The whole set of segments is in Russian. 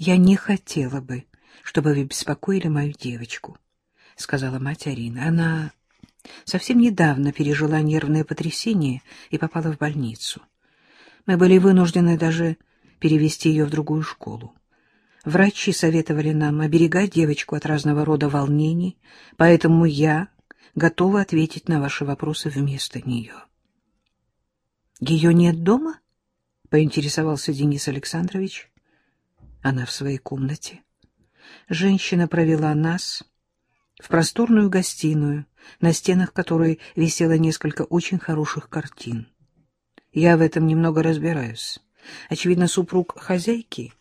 Я не хотела бы, чтобы вы беспокоили мою девочку, — сказала мать Арины. Она совсем недавно пережила нервное потрясение и попала в больницу. Мы были вынуждены даже перевести ее в другую школу. Врачи советовали нам оберегать девочку от разного рода волнений, поэтому я готова ответить на ваши вопросы вместо нее. — Ее нет дома? — поинтересовался Денис Александрович. Она в своей комнате. Женщина провела нас в просторную гостиную, на стенах которой висело несколько очень хороших картин. Я в этом немного разбираюсь. Очевидно, супруг хозяйки,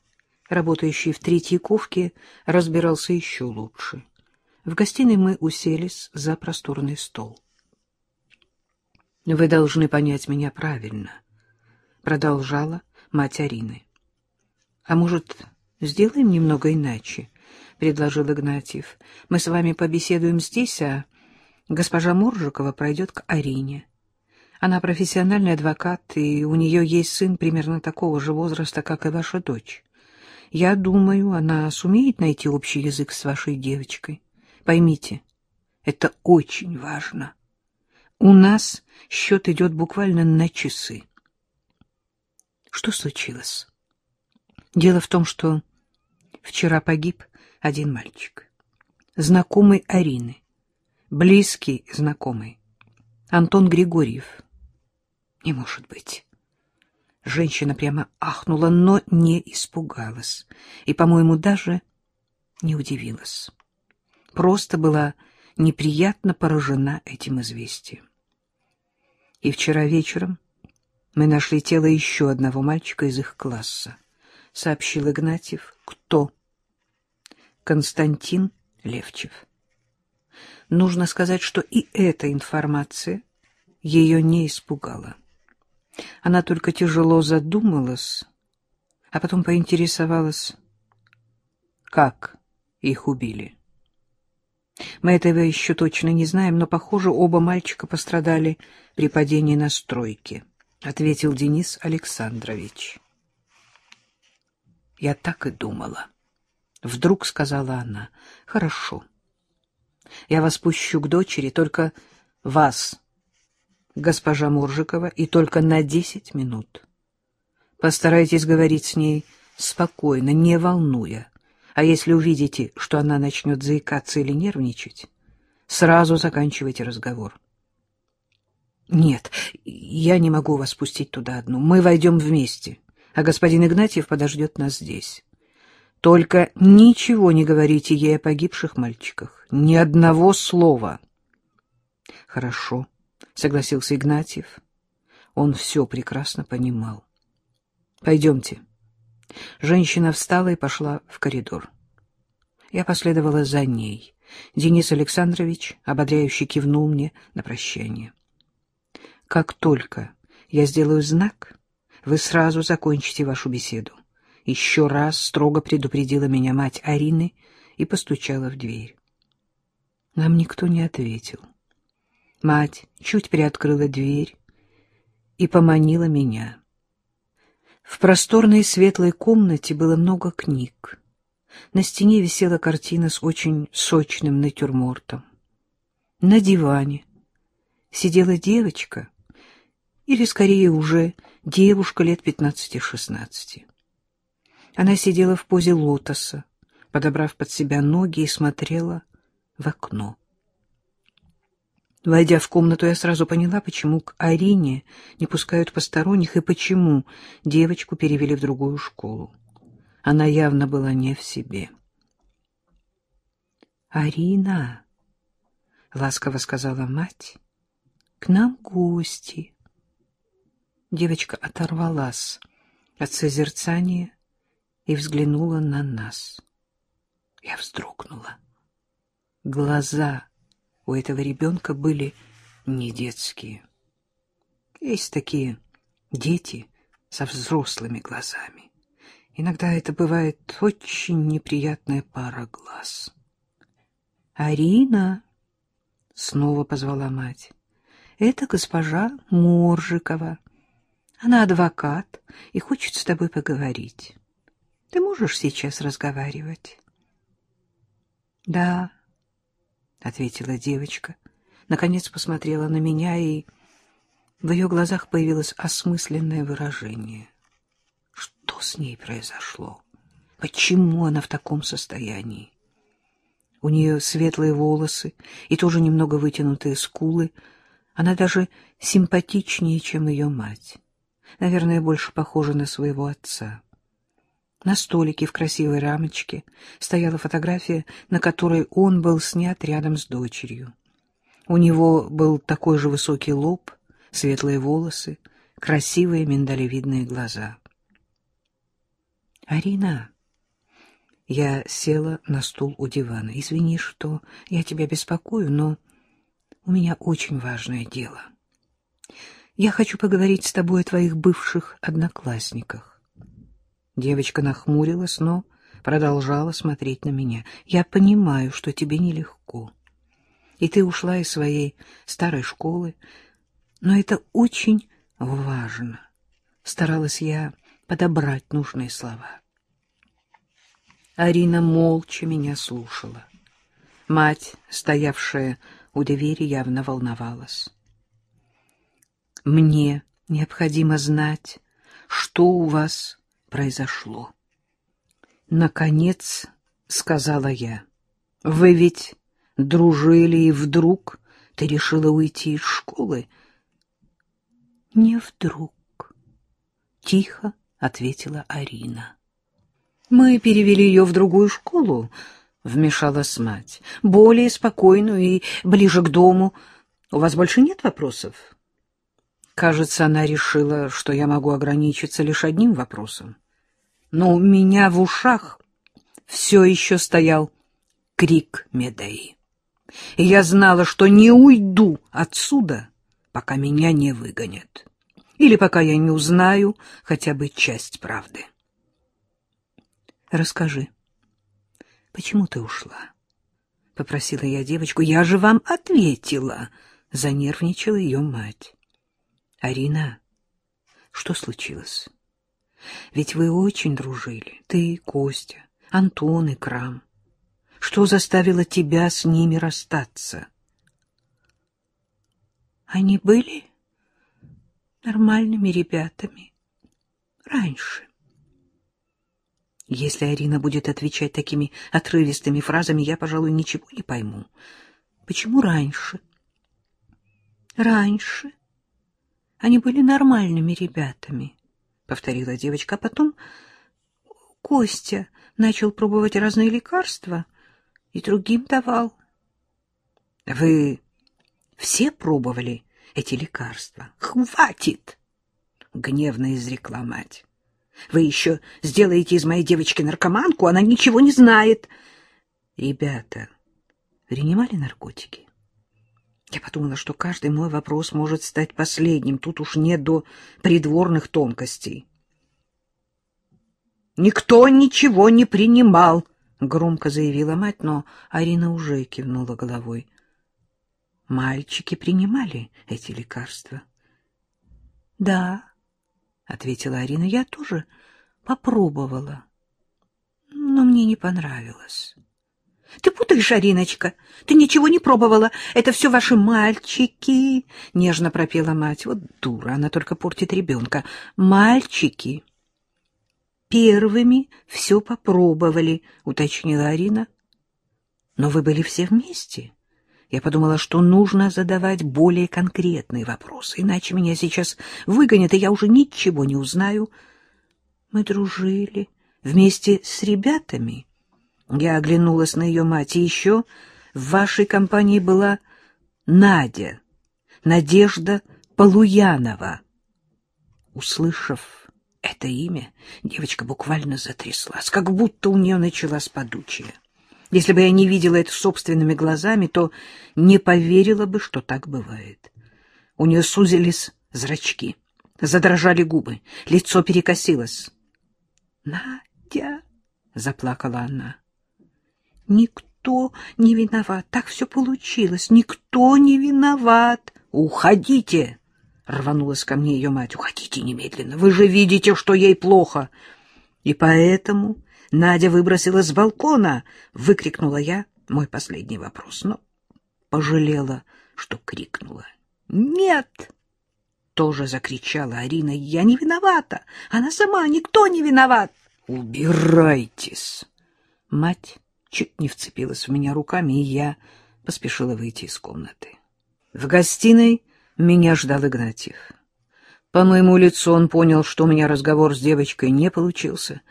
работающий в Третьяковке, разбирался еще лучше. В гостиной мы уселись за просторный стол. — Вы должны понять меня правильно, — продолжала мать Арины. — А может, сделаем немного иначе? — предложил Игнатьев. — Мы с вами побеседуем здесь, а госпожа Муржикова пройдет к Арине. Она профессиональный адвокат, и у нее есть сын примерно такого же возраста, как и ваша дочь. Я думаю, она сумеет найти общий язык с вашей девочкой. Поймите, это очень важно. У нас счет идет буквально на часы. Что случилось? Дело в том, что вчера погиб один мальчик, знакомый Арины, близкий знакомый, Антон Григорьев. Не может быть. Женщина прямо ахнула, но не испугалась и, по-моему, даже не удивилась. Просто была неприятно поражена этим известием. И вчера вечером мы нашли тело еще одного мальчика из их класса, — сообщил Игнатьев. Кто? Константин Левчев. Нужно сказать, что и эта информация ее не испугала. Она только тяжело задумалась, а потом поинтересовалась, как их убили. Мы этого еще точно не знаем, но, похоже, оба мальчика пострадали при падении на стройке, — ответил Денис Александрович. Я так и думала. Вдруг сказала она, — хорошо. Я вас пущу к дочери, только вас госпожа Муржикова, и только на десять минут. Постарайтесь говорить с ней спокойно, не волнуя. А если увидите, что она начнет заикаться или нервничать, сразу заканчивайте разговор. Нет, я не могу вас пустить туда одну. Мы войдем вместе, а господин Игнатьев подождет нас здесь. Только ничего не говорите ей о погибших мальчиках. Ни одного слова. Хорошо согласился Игнатьев. Он все прекрасно понимал. Пойдемте. Женщина встала и пошла в коридор. Я последовала за ней. Денис Александрович ободряюще кивнул мне на прощание. Как только я сделаю знак, вы сразу закончите вашу беседу. Еще раз строго предупредила меня мать Арины и постучала в дверь. Нам никто не ответил. Мать чуть приоткрыла дверь и поманила меня. В просторной светлой комнате было много книг. На стене висела картина с очень сочным натюрмортом. На диване сидела девочка, или, скорее, уже девушка лет пятнадцати-шестнадцати. Она сидела в позе лотоса, подобрав под себя ноги и смотрела в окно. Войдя в комнату, я сразу поняла, почему к Арине не пускают посторонних и почему девочку перевели в другую школу. Она явно была не в себе. «Арина», — ласково сказала мать, — «к нам гости». Девочка оторвалась от созерцания и взглянула на нас. Я вздрогнула. Глаза у этого ребенка были не детские. Есть такие дети со взрослыми глазами. Иногда это бывает очень неприятная пара глаз. «Арина!» — снова позвала мать. «Это госпожа Моржикова. Она адвокат и хочет с тобой поговорить. Ты можешь сейчас разговаривать? — Да, — ответила девочка. Наконец посмотрела на меня, и в ее глазах появилось осмысленное выражение. Что с ней произошло? Почему она в таком состоянии? У нее светлые волосы и тоже немного вытянутые скулы. Она даже симпатичнее, чем ее мать. Наверное, больше похожа на своего отца. На столике в красивой рамочке стояла фотография, на которой он был снят рядом с дочерью. У него был такой же высокий лоб, светлые волосы, красивые миндалевидные глаза. «Арина!» Я села на стул у дивана. «Извини, что я тебя беспокою, но у меня очень важное дело. Я хочу поговорить с тобой о твоих бывших одноклассниках». Девочка нахмурилась, но продолжала смотреть на меня. «Я понимаю, что тебе нелегко, и ты ушла из своей старой школы, но это очень важно». Старалась я подобрать нужные слова. Арина молча меня слушала. Мать, стоявшая у двери, явно волновалась. «Мне необходимо знать, что у вас произошло». «Наконец», — сказала я, — «вы ведь дружили, и вдруг ты решила уйти из школы?» «Не вдруг», — тихо ответила Арина. Мы перевели ее в другую школу, — вмешалась мать, — более спокойную и ближе к дому. У вас больше нет вопросов? Кажется, она решила, что я могу ограничиться лишь одним вопросом. Но у меня в ушах все еще стоял крик Медеи. И я знала, что не уйду отсюда, пока меня не выгонят. Или пока я не узнаю хотя бы часть правды. Расскажи, почему ты ушла? — попросила я девочку. — Я же вам ответила, — занервничала ее мать. — Арина, что случилось? Ведь вы очень дружили, ты, Костя, Антон и Крам. Что заставило тебя с ними расстаться? Они были нормальными ребятами раньше. Если Арина будет отвечать такими отрывистыми фразами, я, пожалуй, ничего не пойму. Почему раньше? Раньше они были нормальными ребятами, повторила девочка, а потом Костя начал пробовать разные лекарства и другим давал. Вы все пробовали эти лекарства? Хватит, гневно изрекла мать. Вы еще сделаете из моей девочки наркоманку, она ничего не знает. Ребята принимали наркотики? Я подумала, что каждый мой вопрос может стать последним. Тут уж нет до придворных тонкостей. «Никто ничего не принимал», — громко заявила мать, но Арина уже кивнула головой. «Мальчики принимали эти лекарства?» «Да», — ответила Арина. — Я тоже попробовала, но мне не понравилось. — Ты путаешь, Ариночка, ты ничего не пробовала, это все ваши мальчики, — нежно пропела мать. Вот дура, она только портит ребенка. Мальчики первыми все попробовали, — уточнила Арина. — Но вы были все вместе. — я подумала, что нужно задавать более конкретные вопросы, иначе меня сейчас выгонят, и я уже ничего не узнаю. Мы дружили вместе с ребятами. Я оглянулась на ее мать, и еще в вашей компании была Надя, Надежда Полуянова. Услышав это имя, девочка буквально затряслась, как будто у нее началась подучая. Если бы я не видела это собственными глазами, то не поверила бы, что так бывает. У нее сузились зрачки, задрожали губы, лицо перекосилось. — Надя, — заплакала она, — никто не виноват, так все получилось, никто не виноват. — Уходите! — рванулась ко мне ее мать. — Уходите немедленно, вы же видите, что ей плохо. И поэтому Надя выбросила с балкона!» — выкрикнула я мой последний вопрос, но пожалела, что крикнула. «Нет!» — тоже закричала Арина. «Я не виновата! Она сама, никто не виноват!» «Убирайтесь!» Мать чуть не вцепилась в меня руками, и я поспешила выйти из комнаты. В гостиной меня ждал Игнатьев. По моему лицу он понял, что у меня разговор с девочкой не получился.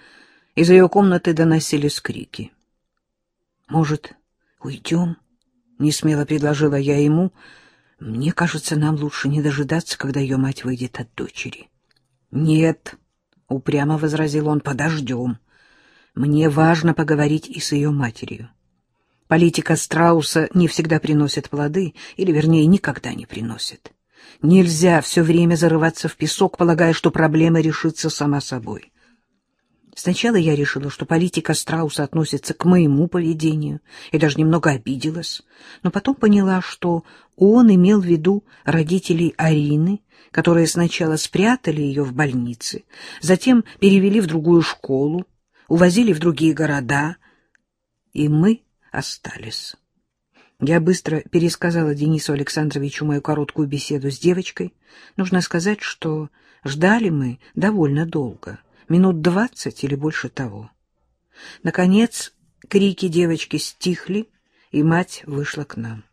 Из ее комнаты доносились крики. «Может, уйдем?» — несмело предложила я ему. «Мне кажется, нам лучше не дожидаться, когда ее мать выйдет от дочери». «Нет», — упрямо возразил он, — «подождем. Мне важно поговорить и с ее матерью. Политика Страуса не всегда приносит плоды, или, вернее, никогда не приносит. Нельзя все время зарываться в песок, полагая, что проблема решится сама собой. Сначала я решила, что политика Страуса относится к моему поведению, и даже немного обиделась, но потом поняла, что он имел в виду родителей Арины, которые сначала спрятали ее в больнице, затем перевели в другую школу, увозили в другие города, и мы остались. Я быстро пересказала Денису Александровичу мою короткую беседу с девочкой. Нужно сказать, что ждали мы довольно долго, минут двадцать или больше того. Наконец крики девочки стихли, и мать вышла к нам.